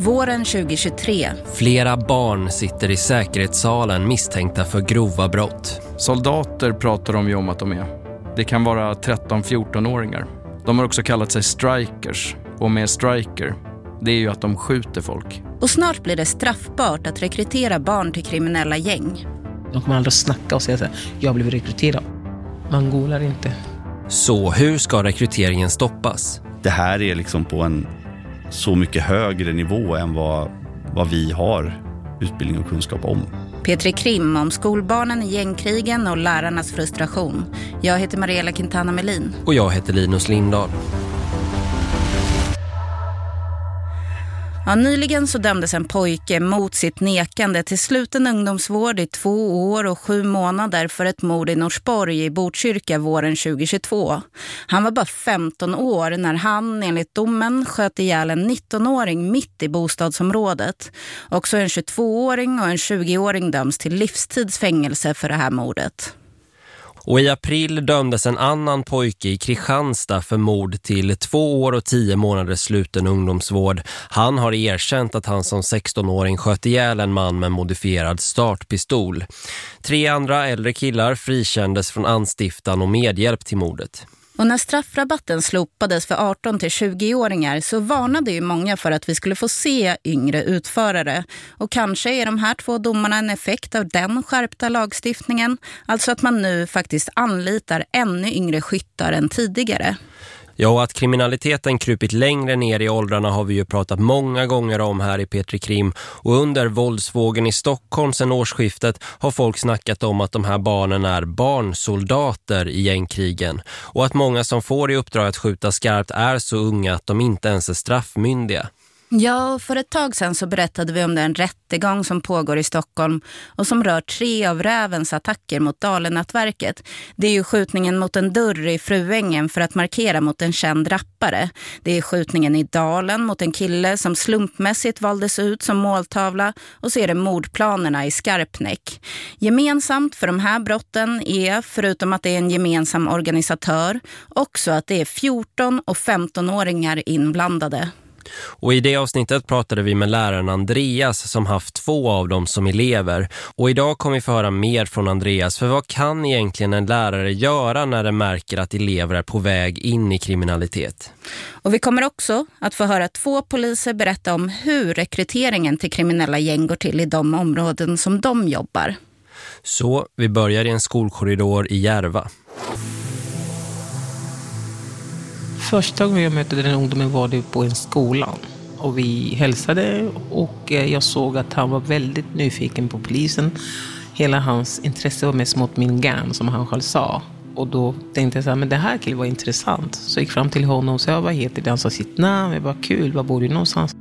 Våren 2023. Flera barn sitter i säkerhetssalen misstänkta för grova brott. Soldater pratar de ju om att de är. Det kan vara 13-14-åringar. De har också kallat sig strikers. Och med striker, det är ju att de skjuter folk. Och snart blir det straffbart att rekrytera barn till kriminella gäng. De kommer aldrig snacka och säga så här, jag blev rekryterad. Man golar inte. Så hur ska rekryteringen stoppas? Det här är liksom på en så mycket högre nivå än vad, vad vi har utbildning och kunskap om. Petri Krim om skolbarnen i gängkrigen och lärarnas frustration. Jag heter Mariella Quintana Melin. Och jag heter Linus Lindahl. Ja, nyligen så dömdes en pojke mot sitt nekande till sluten ungdomsvård i två år och sju månader för ett mord i Norsborg i Botkyrka våren 2022. Han var bara 15 år när han enligt domen sköt ihjäl en 19-åring mitt i bostadsområdet. Också en 22-åring och en 20-åring döms till livstidsfängelse för det här mordet. Och i april dömdes en annan pojke i Kristianstad för mord till två år och tio månaders sluten ungdomsvård. Han har erkänt att han som 16-åring sköt ihjäl en man med modifierad startpistol. Tre andra äldre killar frikändes från anstiftan och medhjälp till mordet. Och när straffrabatten slopades för 18-20-åringar så varnade ju många för att vi skulle få se yngre utförare. Och kanske är de här två domarna en effekt av den skärpta lagstiftningen. Alltså att man nu faktiskt anlitar ännu yngre skyttar än tidigare. Ja, och att kriminaliteten krupit längre ner i åldrarna har vi ju pratat många gånger om här i Petri Krim. Och under våldsvågen i Stockholm sedan årsskiftet har folk snackat om att de här barnen är barnsoldater i gängkrigen. Och att många som får i uppdrag att skjuta skarpt är så unga att de inte ens är straffmyndiga. Ja, för ett tag sedan så berättade vi om den rättegång som pågår i Stockholm och som rör tre av rävens attacker mot Dalenätverket. Det är ju skjutningen mot en dörr i Fruängen för att markera mot en känd rappare. Det är skjutningen i Dalen mot en kille som slumpmässigt valdes ut som måltavla och så är det mordplanerna i Skarpnäck. Gemensamt för de här brotten är, förutom att det är en gemensam organisatör, också att det är 14 och 15-åringar inblandade. Och i det avsnittet pratade vi med läraren Andreas som haft två av dem som elever. Och idag kommer vi få höra mer från Andreas. För vad kan egentligen en lärare göra när den märker att elever är på väg in i kriminalitet? Och vi kommer också att få höra två poliser berätta om hur rekryteringen till kriminella gäng går till i de områden som de jobbar. Så vi börjar i en skolkorridor i Järva. Första gången jag mötte den ungdomen var det på en skola. Och vi hälsade och eh, jag såg att han var väldigt nyfiken på polisen. Hela hans intresse var mest mot min gang, som han själv sa. Och då tänkte jag så här, men det här killen var intressant. Så jag gick fram till honom och sa, vad heter det? Han sa sitt namn. Jag bara, kul, var bor du någonstans?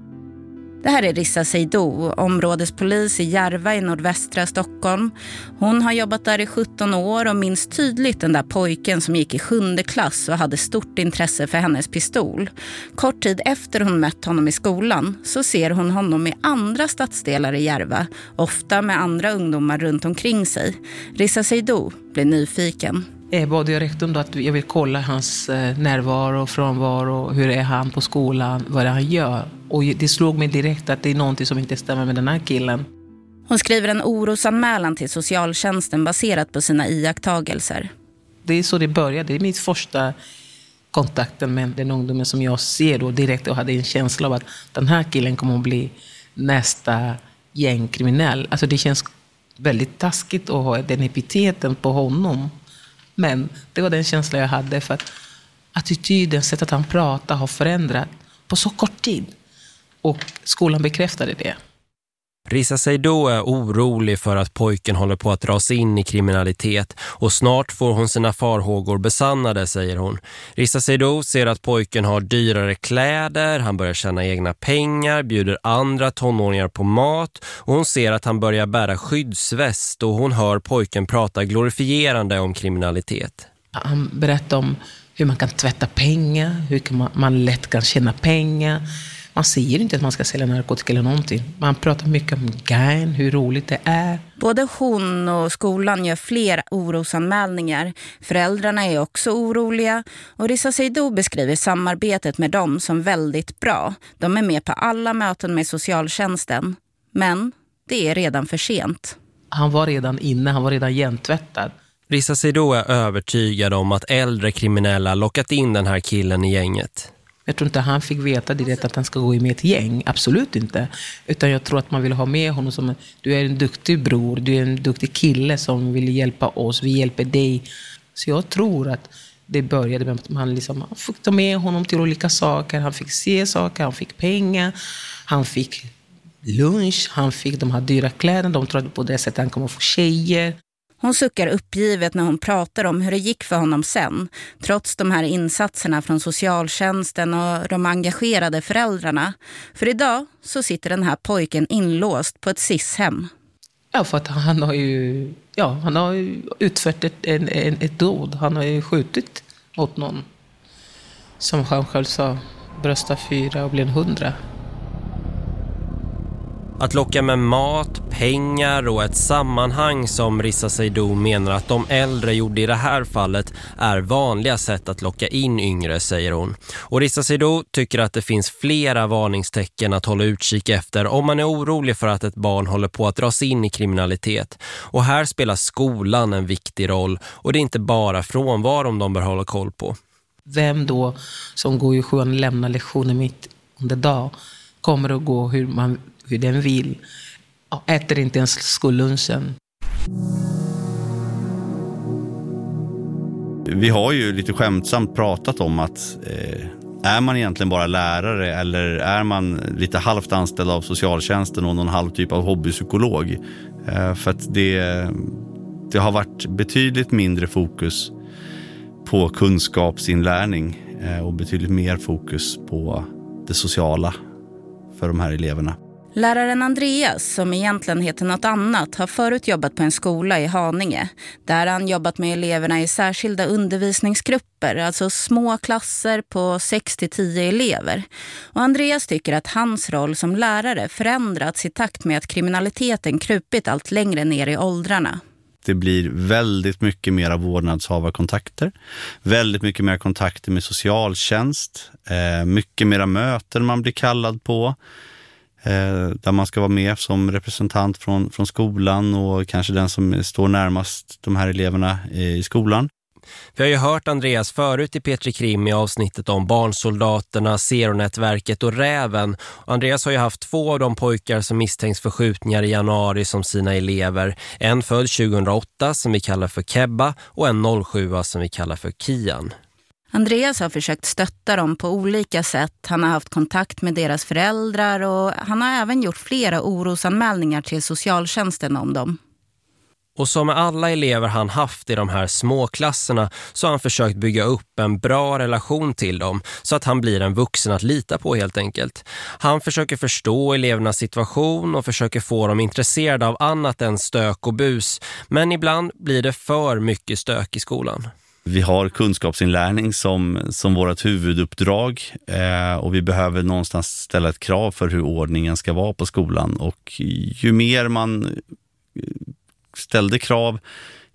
Det här är Rissa Seidou, områdespolis i Järva i nordvästra Stockholm. Hon har jobbat där i 17 år och minns tydligt den där pojken som gick i sjunde klass och hade stort intresse för hennes pistol. Kort tid efter hon mött honom i skolan så ser hon honom i andra stadsdelar i Järva, ofta med andra ungdomar runt omkring sig. Rissa Seidou blir nyfiken. Jag bad jag rektorn då att jag vill kolla hans närvaro närvaro, frånvaro, hur är han på skolan, vad är det han gör. Och det slog mig direkt att det är någonting som inte stämmer med den här killen. Hon skriver en orosanmälan till socialtjänsten baserat på sina iakttagelser. Det är så det började. Det är min första kontakten med den ungdomen som jag ser då direkt och hade en känsla av att den här killen kommer att bli nästa gängkriminell. Alltså det känns väldigt taskigt att ha den epiteten på honom. Men det var den känsla jag hade för att attityden, sättet han pratar har förändrat på så kort tid. Och skolan bekräftade det. Risa Seidou är orolig för att pojken håller på att dras in i kriminalitet och snart får hon sina farhågor besannade, säger hon. Risa Seidou ser att pojken har dyrare kläder, han börjar tjäna egna pengar, bjuder andra tonåringar på mat och hon ser att han börjar bära skyddsväst och hon hör pojken prata glorifierande om kriminalitet. Han berättar om hur man kan tvätta pengar, hur man lätt kan tjäna pengar Man säger inte att man ska sälja narkotika eller någonting. Man pratar mycket om gang, hur roligt det är. Både hon och skolan gör fler orosanmälningar. Föräldrarna är också oroliga och Rissa Seido beskriver samarbetet med dem som väldigt bra. De är med på alla möten med socialtjänsten. Men det är redan för sent. Han var redan inne, han var redan gentvättad. Rissa Seido är övertygad om att äldre kriminella lockat in den här killen i gänget. Jag tror inte han fick veta direkt att han ska gå med i ett gäng. Absolut inte. Utan jag tror att man vill ha med honom som du är en duktig bror, du är en duktig kille som vill hjälpa oss, vi hjälper dig. Så jag tror att det började med att man liksom, fick ta med honom till olika saker. Han fick se saker, han fick pengar, han fick lunch, han fick de här dyra kläderna. De trodde på det sättet han kommer få tjejer. Hon suckar uppgivet när hon pratar om hur det gick för honom sen. Trots de här insatserna från socialtjänsten och de engagerade föräldrarna. För idag så sitter den här pojken inlåst på ett SIS-hem. Ja, för att han har ju ja, han har utfört ett, en, en, ett dåd. Han har ju skjutit mot någon. Som han själv sa, brösta fyra och blev en hundra. Att locka med mat, pengar och ett sammanhang som Rissa Seido menar att de äldre gjorde i det här fallet är vanliga sätt att locka in yngre, säger hon. Och Rissa Seido tycker att det finns flera varningstecken att hålla utkik efter om man är orolig för att ett barn håller på att dras in i kriminalitet. Och här spelar skolan en viktig roll och det är inte bara frånvaron de bör hålla koll på. Vem då som går i sjuan lämnar lektioner mitt under dag kommer att gå hur man hur den vill. Och äter inte ens skollunchen. Vi har ju lite skämtsamt pratat om att eh, är man egentligen bara lärare eller är man lite halvt anställd av socialtjänsten och någon halv typ av hobbypsykolog? Eh, för att det, det har varit betydligt mindre fokus på kunskapsinlärning eh, och betydligt mer fokus på det sociala för de här eleverna. Läraren Andreas, som egentligen heter något annat, har förut jobbat på en skola i Haninge. Där har han jobbat med eleverna i särskilda undervisningsgrupper, alltså små klasser på 6-10 elever. Och Andreas tycker att hans roll som lärare förändrats i takt med att kriminaliteten krupit allt längre ner i åldrarna. Det blir väldigt mycket mera vårdnadshavarkontakter, väldigt mycket mer kontakter med socialtjänst, eh, mycket mera möten man blir kallad på Eh, där man ska vara med som representant från, från skolan och kanske den som står närmast de här eleverna i skolan. Vi har ju hört Andreas förut i Petri Krim i avsnittet om barnsoldaterna, Zeronätverket och Räven. Andreas har ju haft två av de pojkar som misstänks för skjutningar i januari som sina elever. En född 2008 som vi kallar för Kebba och en 07 som vi kallar för Kian. Andreas har försökt stötta dem på olika sätt. Han har haft kontakt med deras föräldrar och han har även gjort flera orosanmälningar till socialtjänsten om dem. Och som med alla elever han haft i de här småklasserna så har han försökt bygga upp en bra relation till dem så att han blir en vuxen att lita på helt enkelt. Han försöker förstå elevernas situation och försöker få dem intresserade av annat än stök och bus. Men ibland blir det för mycket stök i skolan. Vi har kunskapsinlärning som, som vårt huvuduppdrag eh, och vi behöver någonstans ställa ett krav för hur ordningen ska vara på skolan. Och ju mer man eh, ställde krav,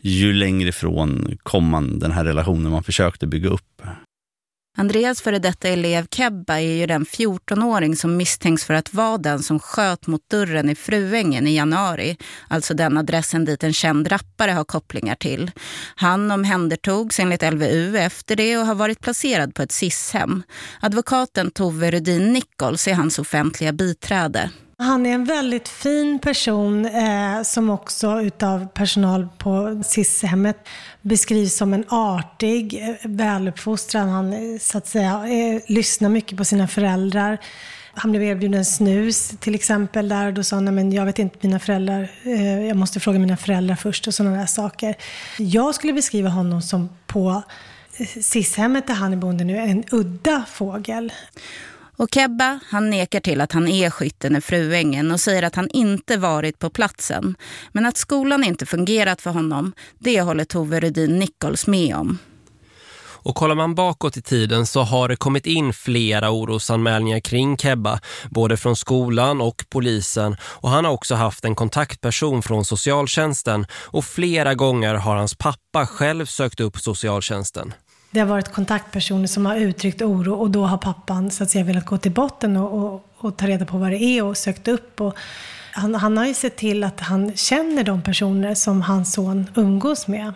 ju längre ifrån kom man den här relationen man försökte bygga upp. Andreas före detta elev Kebba är ju den 14-åring som misstänks för att vara den som sköt mot dörren i Fruängen i januari. Alltså den adressen dit en känd rappare har kopplingar till. Han omhändertogs enligt LVU efter det och har varit placerad på ett SIS-hem. Advokaten Tove Rudin Nichols är hans offentliga biträde. Han är en väldigt fin person eh, som också utav personal på SIS-hemmet beskrivs som en artig, eh, väluppfostrad. Han eh, så att säga eh, lyssnar mycket på sina föräldrar. Han blev erbjuden snus till exempel där och då sa han, men jag vet inte mina föräldrar, eh, jag måste fråga mina föräldrar först och sådana där saker. Jag skulle beskriva honom som på eh, SIS-hemmet där han är boende nu, en udda fågel. Och Kebba, han nekar till att han är skytten i Fruängen och säger att han inte varit på platsen. Men att skolan inte fungerat för honom, det håller Tove Rudin Nichols med om. Och kollar man bakåt i tiden så har det kommit in flera orosanmälningar kring Kebba, både från skolan och polisen. Och han har också haft en kontaktperson från socialtjänsten och flera gånger har hans pappa själv sökt upp socialtjänsten. Det har varit kontaktpersoner som har uttryckt oro och då har pappan så att säga velat gå till botten och, och, och ta reda på vad det är och sökt upp. Och han, han har ju sett till att han känner de personer som hans son umgås med.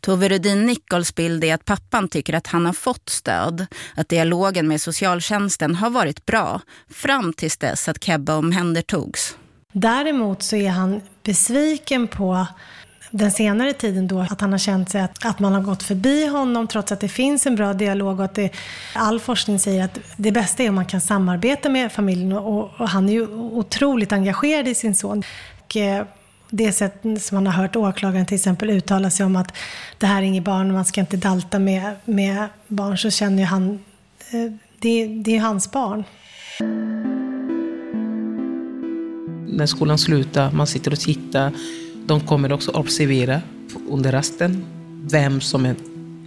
Tove Rudin Nichols bild är att pappan tycker att han har fått stöd. Att dialogen med socialtjänsten har varit bra fram tills dess att Kebba omhändertogs. Däremot så är han besviken på den senare tiden då att han har känt sig att, att man har gått förbi honom trots att det finns en bra dialog och att det, all forskning säger att det bästa är om man kan samarbeta med familjen och, och han är ju otroligt engagerad i sin son. Och, eh, det sätt som man har hört åklagaren till exempel uttala sig om att det här är inget barn och man ska inte dalta med, med barn så känner ju han, eh, det, det är hans barn. När skolan slutar, man sitter och tittar. De kommer också observera under rasten vem som är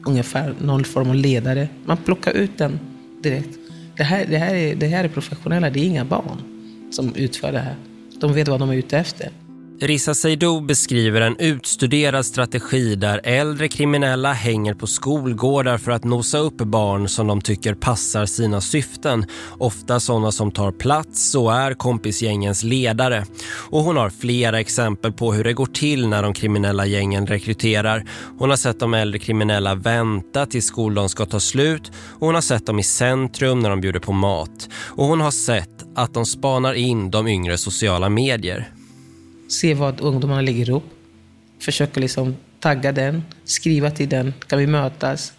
ungefär någon form av ledare. Man plockar ut den direkt. Det här, det här, är, det här är professionella, det är inga barn som utför det här. De vet vad de är ute efter. Rissa Seydou beskriver en utstuderad strategi där äldre kriminella hänger på skolgårdar för att nosa upp barn som de tycker passar sina syften. Ofta sådana som tar plats och är kompisgängens ledare. Och hon har flera exempel på hur det går till när de kriminella gängen rekryterar. Hon har sett de äldre kriminella vänta tills skoldagen ska ta slut och hon har sett dem i centrum när de bjuder på mat. Och hon har sett att de spanar in de yngre sociala medier se vad ungdomarna lägger upp. Försöka liksom tagga den, skriva till den, kan vi mötas?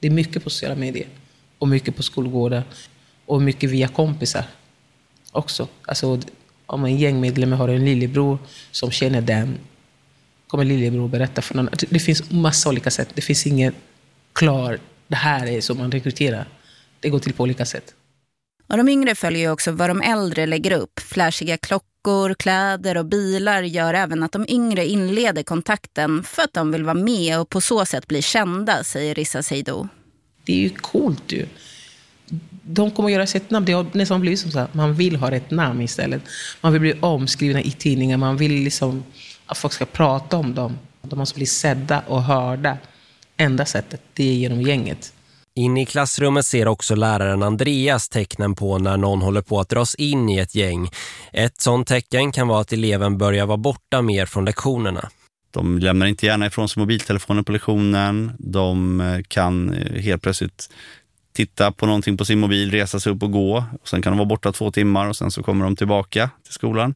Det är mycket på sociala medier och mycket på skolgårdar och mycket via kompisar också. Alltså, om en gängmedlem har en lillebror som känner den, kommer lillebror berätta för någon. Det finns massa olika sätt. Det finns ingen klar, det här är som man rekryterar. Det går till på olika sätt. Och de yngre följer också vad de äldre lägger upp. Flashiga klockor, kläder och bilar gör även att de yngre inleder kontakten för att de vill vara med och på så sätt bli kända, säger Rissa Seido. Det är ju coolt ju. De kommer att göra sitt namn. Det har nästan blivit som så här, man vill ha ett namn istället. Man vill bli omskrivna i tidningar. Man vill liksom att folk ska prata om dem. De måste bli sedda och hörda. Enda sättet, det är genom gänget. In i klassrummet ser också läraren Andreas tecknen på när någon håller på att dras in i ett gäng. Ett sånt tecken kan vara att eleven börjar vara borta mer från lektionerna. De lämnar inte gärna ifrån sig mobiltelefonen på lektionen. De eh, kan eh, helt plötsligt titta på någonting på sin mobil, resa sig upp och gå. Och sen kan de vara borta två timmar och sen så kommer de tillbaka till skolan.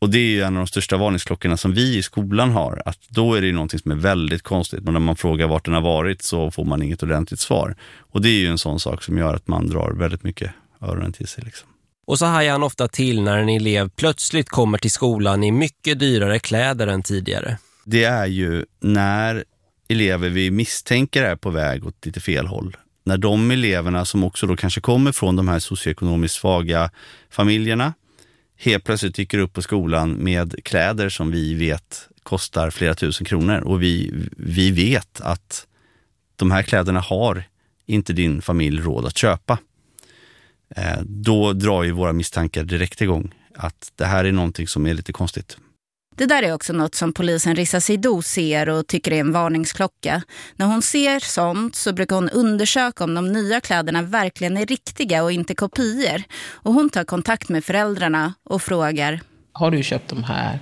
Och det är ju en av de största varningsklockorna som vi i skolan har. Att då är det ju någonting som är väldigt konstigt. Men när man frågar vart den har varit så får man inget ordentligt svar. Och det är ju en sån sak som gör att man drar väldigt mycket öronen till sig. Liksom. Och så hajar han ofta till när en elev plötsligt kommer till skolan i mycket dyrare kläder än tidigare. Det är ju när elever vi misstänker är på väg åt lite fel håll. När de eleverna som också då kanske kommer från de här socioekonomiskt svaga familjerna helt plötsligt dyker upp på skolan med kläder som vi vet kostar flera tusen kronor och vi, vi vet att de här kläderna har inte din familj råd att köpa. Eh, då drar ju våra misstankar direkt igång att det här är någonting som är lite konstigt. Det där är också något som polisen Rissa Sidou ser och tycker är en varningsklocka. När hon ser sånt så brukar hon undersöka om de nya kläderna verkligen är riktiga och inte kopior. Och hon tar kontakt med föräldrarna och frågar. Har du köpt de här?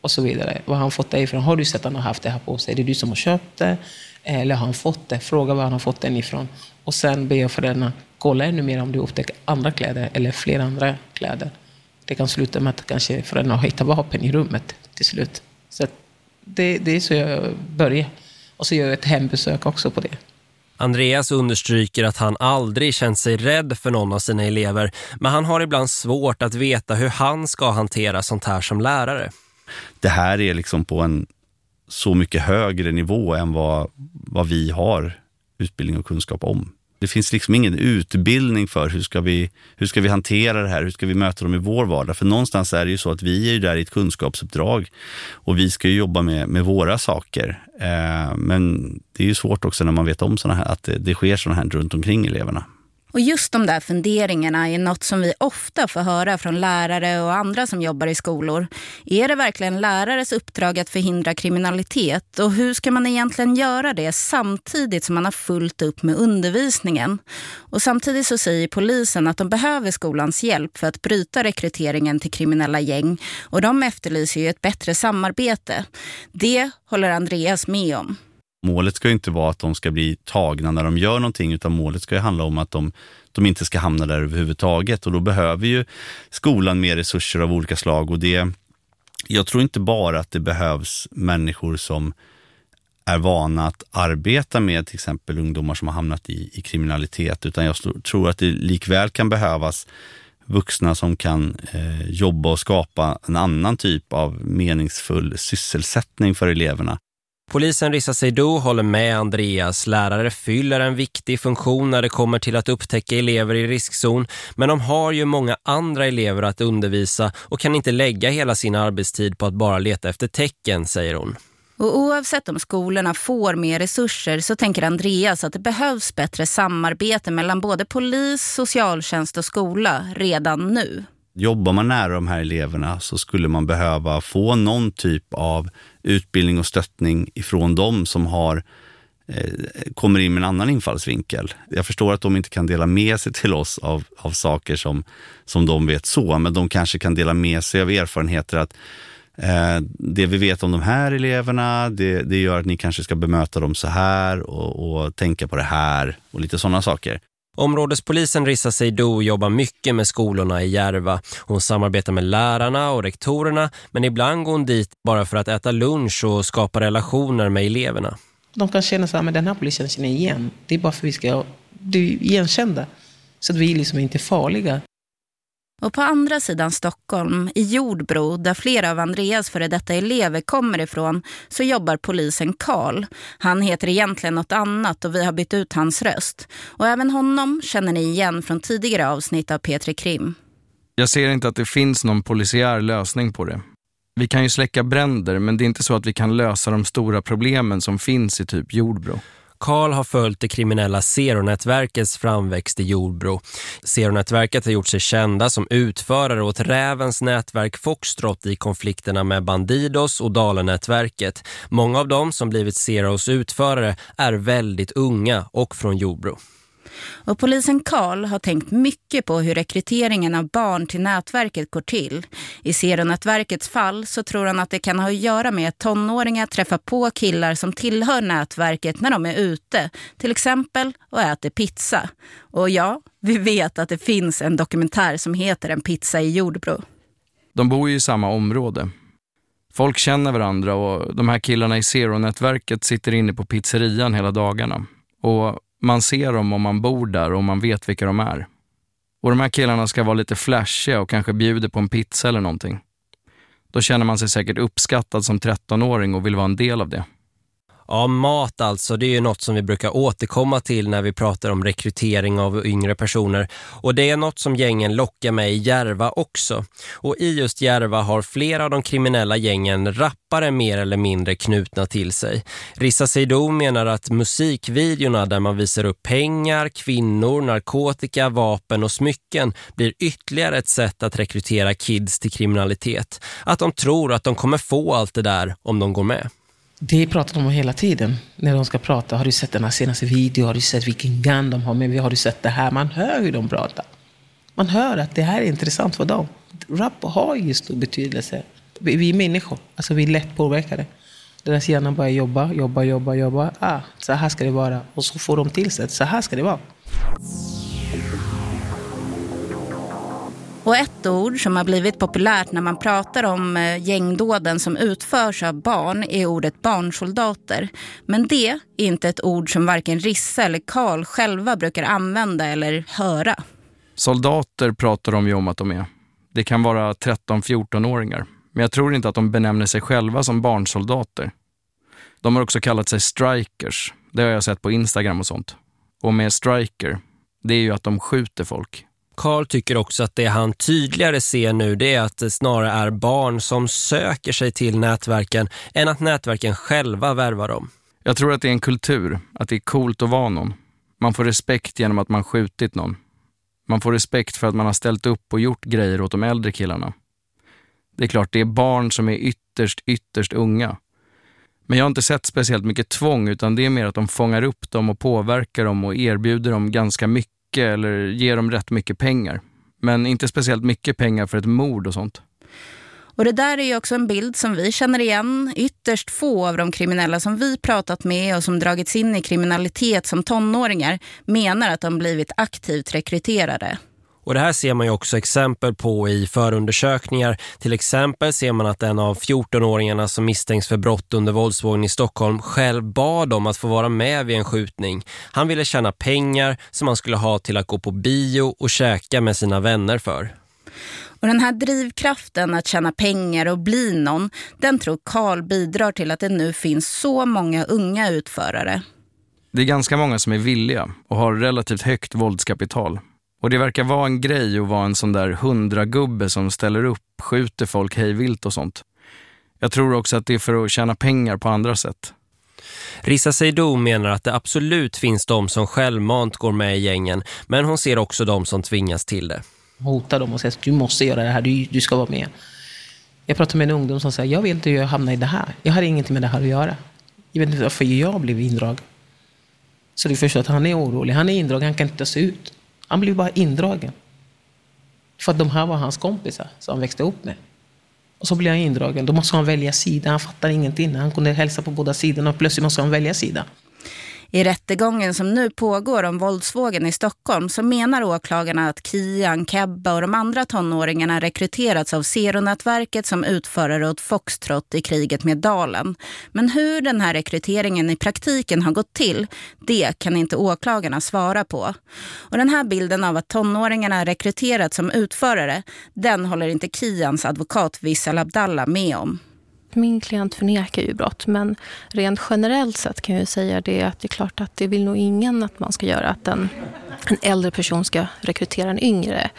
Och så vidare. Var har han fått det ifrån? Har du sett att han har haft det här på sig? Är det du som har köpt det? Eller har han fått det? Fråga var han har fått den ifrån. Och sen ber jag föräldrarna kolla ännu mer om du upptäcker andra kläder eller fler andra kläder. Det kan sluta med att kanske föräldrarna har hittat vapen i rummet till slut. Så det, det är så jag börjar. Och så gör jag ett hembesök också på det. Andreas understryker att han aldrig känt sig rädd för någon av sina elever. Men han har ibland svårt att veta hur han ska hantera sånt här som lärare. Det här är liksom på en så mycket högre nivå än vad, vad vi har utbildning och kunskap om. Det finns liksom ingen utbildning för hur ska, vi, hur ska vi hantera det här, hur ska vi möta dem i vår vardag? För någonstans är det ju så att vi är ju där i ett kunskapsuppdrag och vi ska ju jobba med, med våra saker. Eh, men det är ju svårt också när man vet om såna här, att det, det sker sådana här runt omkring eleverna. Och just de där funderingarna är något som vi ofta får höra från lärare och andra som jobbar i skolor. Är det verkligen lärares uppdrag att förhindra kriminalitet? Och hur ska man egentligen göra det samtidigt som man har fullt upp med undervisningen? Och samtidigt så säger polisen att de behöver skolans hjälp för att bryta rekryteringen till kriminella gäng. Och de efterlyser ju ett bättre samarbete. Det håller Andreas med om. Målet ska ju inte vara att de ska bli tagna när de gör någonting, utan målet ska ju handla om att de, de inte ska hamna där överhuvudtaget. Och då behöver ju skolan mer resurser av olika slag. Och det, jag tror inte bara att det behövs människor som är vana att arbeta med till exempel ungdomar som har hamnat i, i kriminalitet, utan jag tror att det likväl kan behövas vuxna som kan eh, jobba och skapa en annan typ av meningsfull sysselsättning för eleverna. Polisen Rissa Seydou håller med Andreas. Lärare fyller en viktig funktion när det kommer till att upptäcka elever i riskzon. Men de har ju många andra elever att undervisa och kan inte lägga hela sin arbetstid på att bara leta efter tecken, säger hon. Och oavsett om skolorna får mer resurser så tänker Andreas att det behövs bättre samarbete mellan både polis, socialtjänst och skola redan nu. Jobbar man nära de här eleverna så skulle man behöva få någon typ av utbildning och stöttning ifrån dem som har eh, kommer in med en annan infallsvinkel. Jag förstår att de inte kan dela med sig till oss av, av saker som, som de vet så, men de kanske kan dela med sig av erfarenheter att eh, det vi vet om de här eleverna, det, det gör att ni kanske ska bemöta dem så här och, och tänka på det här och lite sådana saker. Områdespolisen Rissa Seydou jobbar mycket med skolorna i Järva. Hon samarbetar med lärarna och rektorerna men ibland går hon dit bara för att äta lunch och skapa relationer med eleverna. De kan känna så här, men den här polisen känner igen. Det är bara för att vi ska bli igenkända. Så att vi liksom inte är farliga. Och på andra sidan Stockholm, i Jordbro, där flera av Andreas före detta elever kommer ifrån, så jobbar polisen Karl. Han heter egentligen något annat och vi har bytt ut hans röst. Och även honom känner ni igen från tidigare avsnitt av Petri Krim. Jag ser inte att det finns någon polisiär lösning på det. Vi kan ju släcka bränder, men det är inte så att vi kan lösa de stora problemen som finns i typ Jordbro. Karl har följt det kriminella Zeronätverkets framväxt i Jordbro. Zeronätverket har gjort sig kända som utförare åt Rävens nätverk Foxtrot i konflikterna med Bandidos och Dalenätverket. Många av dem som blivit Zeros utförare är väldigt unga och från Jordbro. Och polisen Karl har tänkt mycket på hur rekryteringen av barn till nätverket går till. I Seronätverkets fall så tror han att det kan ha att göra med att tonåringar träffar på killar som tillhör nätverket när de är ute. Till exempel och äter pizza. Och ja, vi vet att det finns en dokumentär som heter En pizza i Jordbro. De bor ju i samma område. Folk känner varandra och de här killarna i Zero-nätverket sitter inne på pizzerian hela dagarna. Och man ser dem om man bor där och man vet vilka de är. Och de här killarna ska vara lite flashiga och kanske bjuder på en pizza eller någonting. Då känner man sig säkert uppskattad som 13-åring och vill vara en del av det. Ja, mat alltså. Det är ju något som vi brukar återkomma till när vi pratar om rekrytering av yngre personer. Och det är något som gängen lockar med i Järva också. Och i just Järva har flera av de kriminella gängen rappare mer eller mindre knutna till sig. Rissa Seido menar att musikvideorna där man visar upp pengar, kvinnor, narkotika, vapen och smycken blir ytterligare ett sätt att rekrytera kids till kriminalitet. Att de tror att de kommer få allt det där om de går med. Det pratar de om hela tiden. När de ska prata. Har du sett den här senaste videon? Har du sett vilken gun de har med? Har du sett det här? Man hör hur de pratar. Man hör att det här är intressant för dem. Rap har ju stor betydelse. Vi är människor. Alltså vi är lätt påverkade. Deras hjärna börjar jobba, jobba, jobba, jobba. Ah, så här ska det vara. Och så får de till sig så här ska det vara. Och ett ord som har blivit populärt när man pratar om eh, gängdåden som utförs av barn är ordet barnsoldater. Men det är inte ett ord som varken Rissa eller Karl själva brukar använda eller höra. Soldater pratar de ju om att de är. Det kan vara 13-14-åringar. Men jag tror inte att de benämner sig själva som barnsoldater. De har också kallat sig strikers. Det har jag sett på Instagram och sånt. och med striker, det är ju att de skjuter folk. Karl tycker också att det han tydligare ser nu det är att det snarare är barn som söker sig till nätverken än att nätverken själva värvar dem. Jag tror att det är en kultur, att det är coolt att vara någon. Man får respekt genom att man skjutit någon. Man får respekt för att man har ställt upp och gjort grejer åt de äldre killarna. Det är klart, det är barn som är ytterst, ytterst unga. Men jag har inte sett speciellt mycket tvång utan det är mer att de fångar upp dem och påverkar dem och erbjuder dem ganska mycket eller ge dem rätt mycket pengar. Men inte speciellt mycket pengar för ett mord och sånt. Och det där är ju också en bild som vi känner igen. Ytterst få av de kriminella som vi pratat med och som dragits in i kriminalitet som tonåringar menar att de blivit aktivt rekryterade. Och det här ser man ju också exempel på i förundersökningar. Till exempel ser man att en av 14-åringarna som misstänks för brott under våldsvågen i Stockholm själv bad om att få vara med vid en skjutning. Han ville tjäna pengar som han skulle ha till att gå på bio och käka med sina vänner för. Och den här drivkraften att tjäna pengar och bli någon, den tror Karl bidrar till att det nu finns så många unga utförare. Det är ganska många som är villiga och har relativt högt våldskapital. Och det verkar vara en grej att vara en sån där hundragubbe som ställer upp, skjuter folk hejvilt och sånt. Jag tror också att det är för att tjäna pengar på andra sätt. Rissa Seydou menar att det absolut finns de som självmant går med i gängen, men hon ser också de som tvingas till det. Hotar dem och säger att du måste göra det här, du, du ska vara med. Jag pratade med en ungdom som säger, jag vill inte hamnar i det här. Jag har ingenting med det här att göra. Jag vet inte varför jag blev indragen. Så du förstår att han är orolig. Han är indragen, han kan inte ta sig ut. Han blev bara indragen. För att de här var hans kompisar som han växte upp med. Och så blev han indragen. Då måste han välja sida. Han fattar ingenting. Han kunde hälsa på båda sidorna och plötsligt måste han välja sida. I rättegången som nu pågår om våldsvågen i Stockholm så menar åklagarna att Kian, Kebba och de andra tonåringarna rekryterats av Seronätverket som utförare åt Foxtrot i kriget med Dalen. Men hur den här rekryteringen i praktiken har gått till, det kan inte åklagarna svara på. Och den här bilden av att tonåringarna rekryterats som utförare, den håller inte Kians advokat Vissel Abdallah med om. Min klient förnekar ju brott, men rent generellt sett kan jag säga det att det är klart att det vill nog ingen att man ska göra att en, en äldre person ska rekrytera en yngre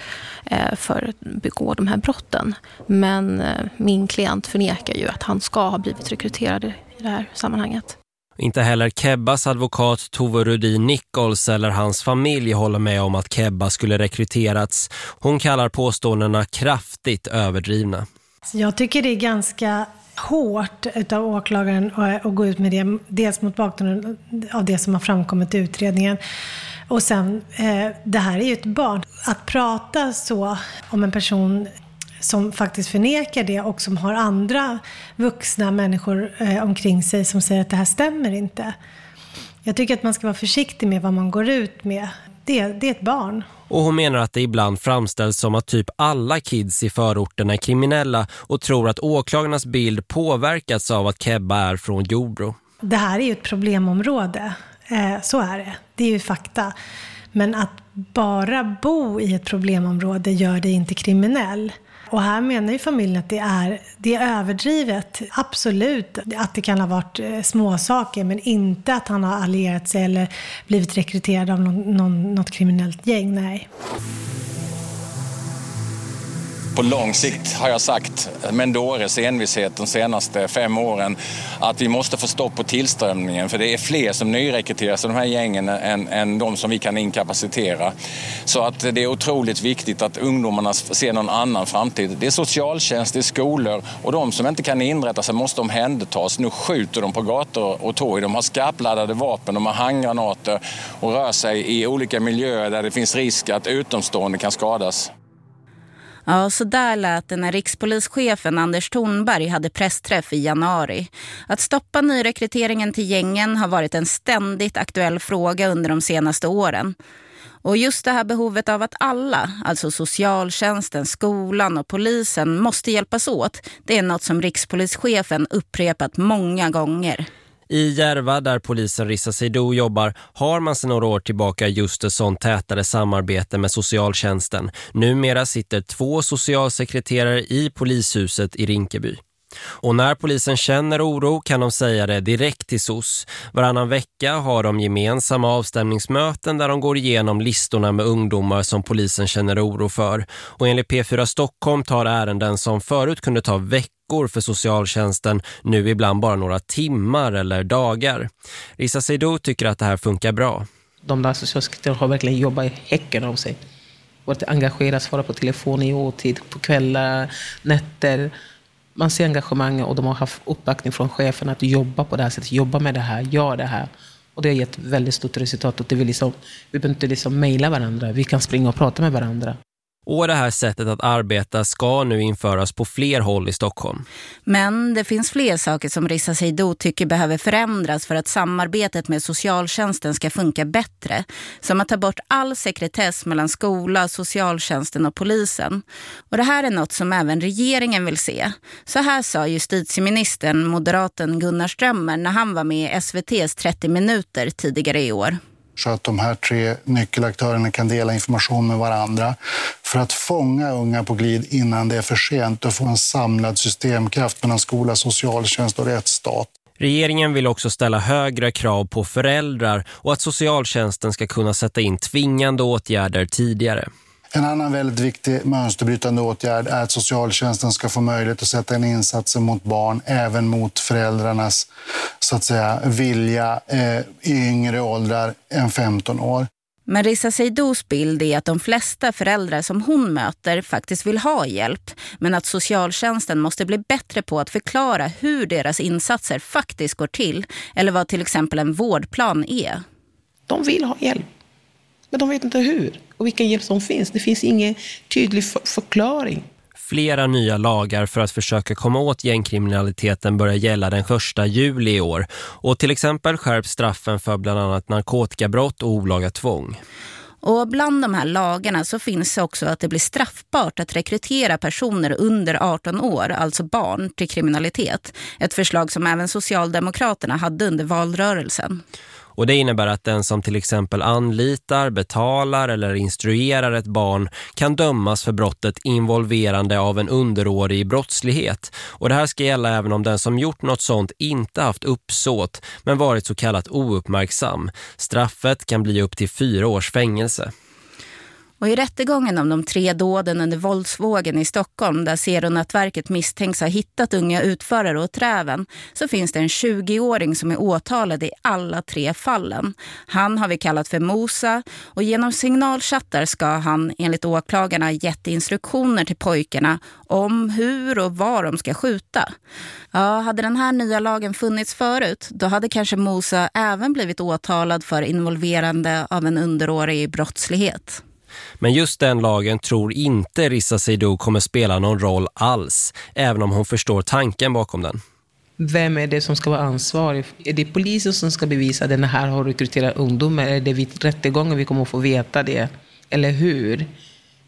eh, för att begå de här brotten. Men eh, min klient förnekar ju att han ska ha blivit rekryterad i det här sammanhanget. Inte heller Kebbas advokat Tove Rudin Nichols eller hans familj håller med om att Kebba skulle rekryterats. Hon kallar påståendena kraftigt överdrivna. Jag tycker det är ganska hårt av åklagaren att gå ut med det. Dels mot bakgrund av det som har framkommit i utredningen. Och sen, eh, det här är ju ett barn. Att prata så om en person som faktiskt förnekar det och som har andra vuxna människor eh, omkring sig som säger att det här stämmer inte. Jag tycker att man ska vara försiktig med vad man går ut med. Det, det är ett barn. Och hon menar att det ibland framställs som att typ alla kids i förorten är kriminella och tror att åklagarnas bild påverkats av att Kebba är från Jordbro. Det här är ju ett problemområde. Eh, så är det. Det är ju fakta. Men att bara bo i ett problemområde gör dig inte kriminell. Och här menar ju familjen att det är, det är överdrivet, absolut, att det kan ha varit eh, småsaker, men inte att han har allierat sig eller blivit rekryterad av någon, någon, något kriminellt gäng, nej. På lång sikt har jag sagt, med en dåres envishet de senaste fem åren, att vi måste få stopp på tillströmningen. För det är fler som nyrekryteras i de här gängen än, än de som vi kan inkapacitera. Så att det är otroligt viktigt att ungdomarna ser någon annan framtid. Det är socialtjänst, det är skolor och de som inte kan inrätta sig måste omhändertas. Nu skjuter de på gator och torg. De har skarpladdade vapen, de har handgranater och rör sig i olika miljöer där det finns risk att utomstående kan skadas. Ja, så där lät det när rikspolischefen Anders Thornberg hade pressträff i januari. Att stoppa nyrekryteringen till gängen har varit en ständigt aktuell fråga under de senaste åren. Och just det här behovet av att alla, alltså socialtjänsten, skolan och polisen, måste hjälpas åt, det är något som rikspolischefen upprepat många gånger. I Järva, där polisen Rissa Seido jobbar, har man sedan några år tillbaka just ett sånt tätare samarbete med socialtjänsten. Numera sitter två socialsekreterare i polishuset i Rinkeby. Och när polisen känner oro kan de säga det direkt till SOS. Varannan vecka har de gemensamma avstämningsmöten där de går igenom listorna med ungdomar som polisen känner oro för. Och enligt P4 Stockholm tar ärenden som förut kunde ta veckor för socialtjänsten nu ibland bara några timmar eller dagar. Risa Seido tycker att det här funkar bra. De där socialsekreterarna har verkligen jobbat i häcken av sig. Varit engagerade, svarat på telefon i åtid, på kvällar, nätter. Man ser engagemanget och de har haft uppbackning från chefen att jobba på det här sättet, jobba med det här, göra det här. Och det har gett väldigt stort resultat. Och det vill liksom, vi behöver inte liksom mejla varandra, vi kan springa och prata med varandra. Och det här sättet att arbeta ska nu införas på fler håll i Stockholm. Men det finns fler saker som Rissa Seido tycker behöver förändras för att samarbetet med socialtjänsten ska funka bättre. Som att ta bort all sekretess mellan skola, socialtjänsten och polisen. Och det här är något som även regeringen vill se. Så här sa justitieministern, moderaten Gunnar Strömmer, när han var med i SVTs 30 minuter tidigare i år så att de här tre nyckelaktörerna kan dela information med varandra för att fånga unga på glid innan det är för sent och få en samlad systemkraft mellan skola, socialtjänst och rättsstat. Regeringen vill också ställa högre krav på föräldrar och att socialtjänsten ska kunna sätta in tvingande åtgärder tidigare. En annan väldigt viktig mönsterbrytande åtgärd är att socialtjänsten ska få möjlighet att sätta in insatser mot barn, även mot föräldrarnas så att säga, vilja eh, i yngre åldrar än 15 år. Men Rissa Seidos bild är att de flesta föräldrar som hon möter faktiskt vill ha hjälp. Men att socialtjänsten måste bli bättre på att förklara hur deras insatser faktiskt går till. Eller vad till exempel en vårdplan är. De vill ha hjälp. Men de vet inte hur och vilken hjälp som finns. Det finns ingen tydlig förklaring. Flera nya lagar för att försöka komma åt gängkriminaliteten börjar gälla den 1 juli i år. Och till exempel skärps straffen för bland annat narkotikabrott och olaga tvång. Och bland de här lagarna så finns också att det blir straffbart att rekrytera personer under 18 år, alltså barn, till kriminalitet. Ett förslag som även Socialdemokraterna hade under valrörelsen. Och det innebär att den som till exempel anlitar, betalar eller instruerar ett barn kan dömas för brottet involverande av en underårig i brottslighet. Och det här ska gälla även om den som gjort något sånt inte haft uppsåt men varit så kallat ouppmärksam. Straffet kan bli upp till fyra års fängelse. Och i rättegången om de tre dåden under våldsvågen i Stockholm där Seronätverket misstänks ha hittat unga utförare och träven så finns det en 20-åring som är åtalad i alla tre fallen. Han har vi kallat för Mosa och genom signalchattar ska han enligt åklagarna gett instruktioner till pojkarna om hur och var de ska skjuta. Ja, hade den här nya lagen funnits förut då hade kanske Mosa även blivit åtalad för involverande av en underårig i brottslighet. Men just den lagen tror inte Rissa Seido kommer spela någon roll alls, även om hon förstår tanken bakom den. Vem är det som ska vara ansvarig? Är det polisen som ska bevisa att den här har rekryterat ungdomar? Är det vid rättegången vi kommer att få veta det? Eller hur?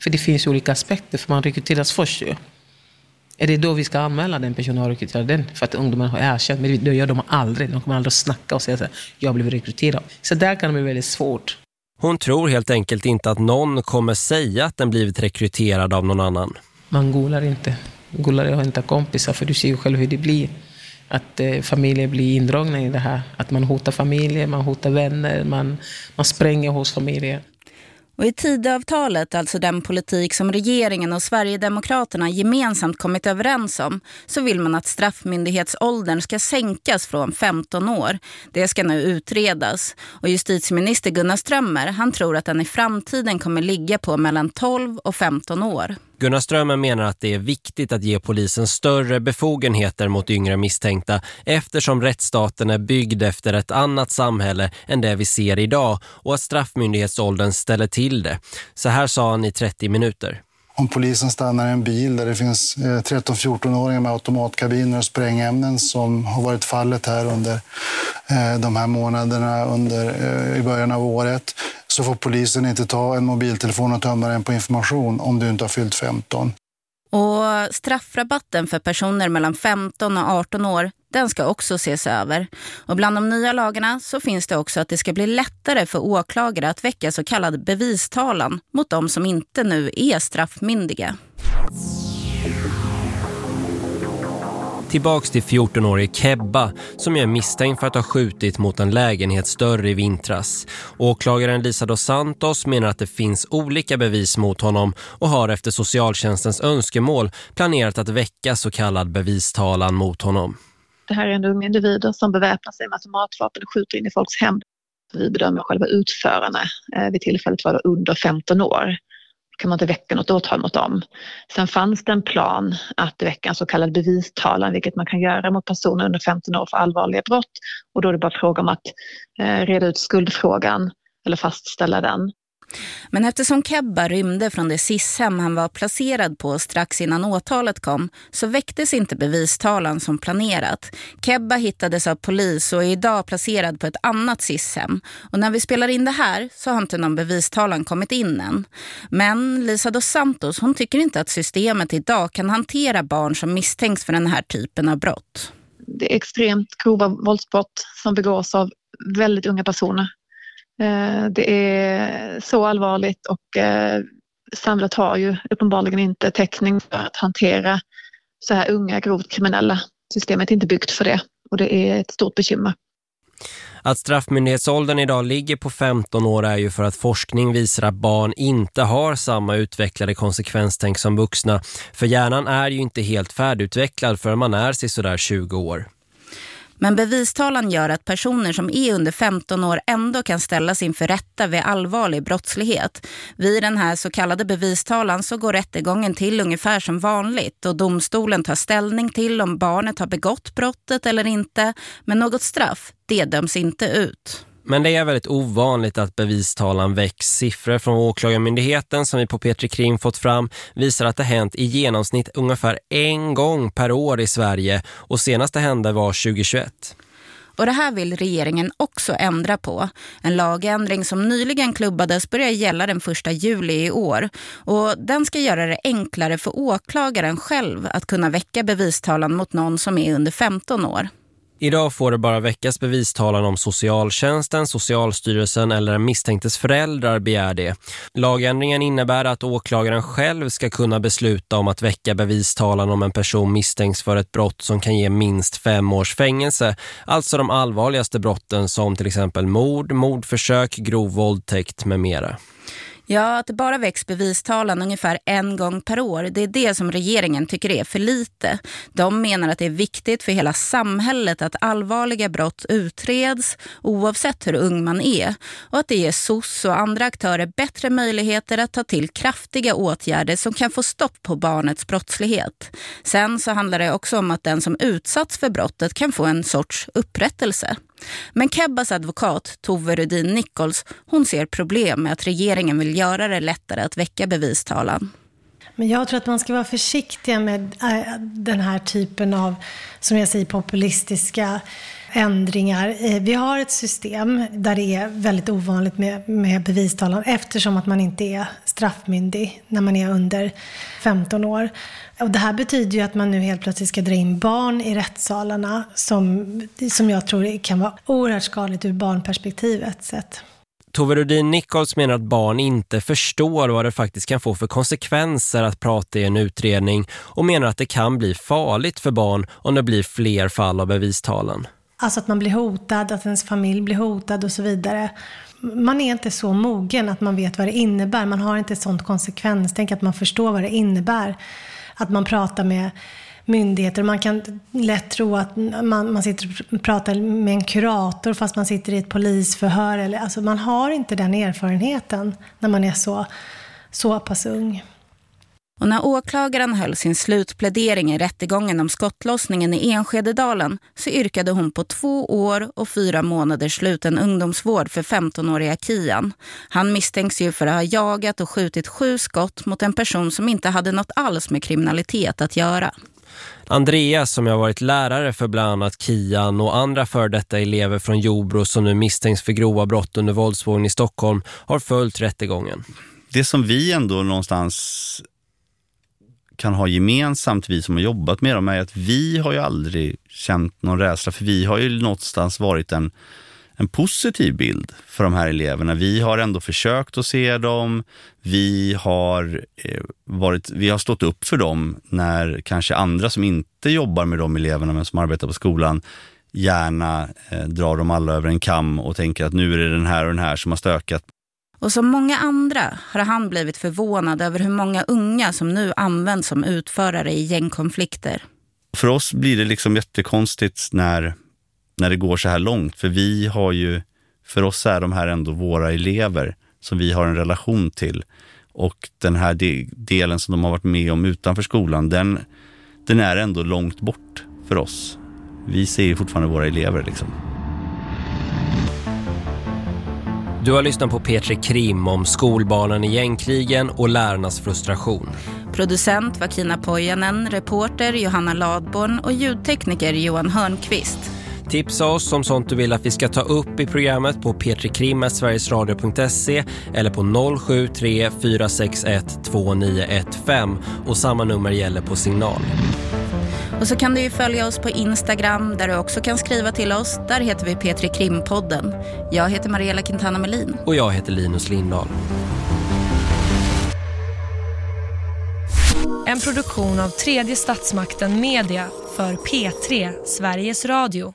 För det finns ju olika aspekter, för man rekryteras först ju. Är det då vi ska anmäla den personen har rekryterat den? För att ungdomarna har erkänt, men det gör de aldrig. De kommer aldrig att snacka och säga att jag blev rekryterad. Så där kan det bli väldigt svårt. Hon tror helt enkelt inte att någon kommer säga att den blivit rekryterad av någon annan. Man golar inte. Golare har inte kompisar för du ser ju själv hur det blir. Att eh, familjer blir indragna i det här. Att man hotar familjer, man hotar vänner, man, man spränger hos familjer. Och i tidavtalet, alltså den politik som regeringen och Sverigedemokraterna gemensamt kommit överens om, så vill man att straffmyndighetsåldern ska sänkas från 15 år. Det ska nu utredas. Och justitieminister Gunnar Strömmer, han tror att den i framtiden kommer ligga på mellan 12 och 15 år. Gunnar Strömmer menar att det är viktigt att ge polisen större befogenheter mot yngre misstänkta eftersom rättsstaten är byggd efter ett annat samhälle än det vi ser idag och att straffmyndighetsåldern ställer till det. Så här sa han i 30 minuter. Om polisen stannar en bil där det finns eh, 13-14-åringar med automatkabiner och sprängämnen som har varit fallet här under eh, de här månaderna under, eh, i början av året så får polisen inte ta en mobiltelefon och tömma den på information om du inte har fyllt 15. Och straffrabatten för personer mellan 15 och 18 år, den ska också ses över. Och bland de nya lagarna så finns det också att det ska bli lättare för åklagare att väcka så kallad bevistalan mot de som inte nu är straffmyndiga. Tillbaks till 14-årige Kebba som är misstänkt för att ha skjutit mot en lägenhetsdörr i vintras. Åklagaren Lisa dos Santos menar att det finns olika bevis mot honom och har efter socialtjänstens önskemål planerat att väcka så kallad bevistalan mot honom. Det här är en ung individ som beväpnar sig med automatvapen och skjuter in i folks hem. Vi bedömer själva utförarna. Eh, vid tillfället var det under 15 år kan man inte väcka något åtal mot dem. Sen fanns det en plan att väcka en så kallad bevistalan, vilket man kan göra mot personer under 15 år för allvarliga brott. Och då är det bara fråga om att eh, reda ut skuldfrågan eller fastställa den. Men eftersom Kebba rymde från det SIS-hem han var placerad på strax innan åtalet kom så väcktes inte bevistalan som planerat. Kebba hittades av polis och är idag placerad på ett annat SIS-hem. Och när vi spelar in det här så har inte någon bevistalan kommit in än. Men Lisa dos Santos hon tycker inte att systemet idag kan hantera barn som misstänks för den här typen av brott. Det är extremt grova våldsbrott som begås av väldigt unga personer. Eh, det är så allvarligt och eh, samhället har ju uppenbarligen inte täckning för att hantera så här unga grovt kriminella. Systemet är inte byggt för det och det är ett stort bekymmer. Att straffmyndighetsåldern idag ligger på 15 år är ju för att forskning visar att barn inte har samma utvecklade konsekvenstänk som vuxna. För hjärnan är ju inte helt färdigutvecklad förrän man är sådär 20 år. Men bevistalan gör att personer som är under 15 år ändå kan ställas inför rätta vid allvarlig brottslighet. Vid den här så kallade bevistalan så går rättegången till ungefär som vanligt och domstolen tar ställning till om barnet har begått brottet eller inte. Men något straff, det döms inte ut. Men det är väldigt ovanligt att bevistalan väcks. Siffror från åklagarmyndigheten som vi på Petri Krim fått fram visar att det hänt i genomsnitt ungefär en gång per år i Sverige och senaste hände var 2021. Och det här vill regeringen också ändra på. En lagändring som nyligen klubbades börjar gälla den första juli i år. Och den ska göra det enklare för åklagaren själv att kunna väcka bevistalan mot någon som är under 15 år. Idag får det bara väckas bevistalan om socialtjänsten, socialstyrelsen eller en misstänktes föräldrar begär det. Lagändringen innebär att åklagaren själv ska kunna besluta om att väcka bevistalan om en person misstänks för ett brott som kan ge minst fem års fängelse. Alltså de allvarligaste brotten som till exempel mord, mordförsök, grov våldtäkt med mera. Ja, att det bara väcks bevistalan ungefär en gång per år. Det är det som regeringen tycker är för lite. De menar att det är viktigt för hela samhället att allvarliga brott utreds oavsett hur ung man är. Och att det ger SOS och andra aktörer bättre möjligheter att ta till kraftiga åtgärder som kan få stopp på barnets brottslighet. Sen så handlar det också om att den som utsatts för brottet kan få en sorts upprättelse. Men Kebbas advokat, Tove Rudin Nichols, hon ser problem med att regeringen vill göra det lättare att väcka bevistalan. Men jag tror att man ska vara försiktig med äh, den här typen av, som jag säger, populistiska ändringar. Eh, vi har ett system där det är väldigt ovanligt med, med bevistalan eftersom att man inte är straffmyndig när man är under 15 år. Och det här betyder ju att man nu helt plötsligt ska dra in barn i rättssalarna som, som jag tror kan vara oerhört skadligt ur barnperspektivet sett. Tove Rudin Nichols menar att barn inte förstår vad det faktiskt kan få för konsekvenser att prata i en utredning och menar att det kan bli farligt för barn om det blir fler fall av bevistalan. Alltså att man blir hotad, att ens familj blir hotad och så vidare. Man är inte så mogen att man vet vad det innebär. Man har inte ett sånt konsekvenstänk att man förstår vad det innebär. Att man pratar med myndigheter. Man kan lätt tro att man, man sitter och pratar med en kurator fast man sitter i ett polisförhör. Eller, alltså man har inte den erfarenheten när man är så, så pass ung. Och när åklagaren höll sin slutplädering i rättegången om skottlossningen i Enskededalen så yrkade hon på två år och fyra månaders sluten ungdomsvård för 15-åriga Kian. Han misstänks ju för att ha jagat och skjutit sju skott mot en person som inte hade något alls med kriminalitet att göra. Andreas som har varit lärare för bland annat Kian och andra för detta elever från Jobro som nu misstänks för grova brott under våldsvågen i Stockholm har följt rättegången. Det som vi ändå någonstans kan ha gemensamt, vi som har jobbat med dem, är att vi har ju aldrig känt någon rädsla. För vi har ju någonstans varit en, en positiv bild för de här eleverna. Vi har ändå försökt att se dem. Vi har, eh, varit, vi har stått upp för dem när kanske andra som inte jobbar med de eleverna men som arbetar på skolan gärna eh, drar dem alla över en kam och tänker att nu är det den här och den här som har stökat. Och som många andra har han blivit förvånad över hur många unga som nu används som utförare i gängkonflikter. För oss blir det liksom jättekonstigt när, när det går så här långt. För vi har ju, för oss är de här ändå våra elever som vi har en relation till. Och den här de, delen som de har varit med om utanför skolan, den, den är ändå långt bort för oss. Vi ser ju fortfarande våra elever liksom. Du har lyssnat på Petri Krim om skolbarnen i gängkrigen och lärarnas frustration. Producent var Kina Pojanen, reporter Johanna Ladborn och ljudtekniker Johan Hörnqvist. Tipsa oss om sånt du vill att vi ska ta upp i programmet på petrikrim.sverigesradio.se eller på 073 461 2915 och samma nummer gäller på signal. Och så kan du ju följa oss på Instagram där du också kan skriva till oss. Där heter vi Petri Krimpodden. Jag heter Mariella Quintana Melin. Och jag heter Linus Lindahl. En produktion av tredje statsmakten Media för P3 Sveriges Radio.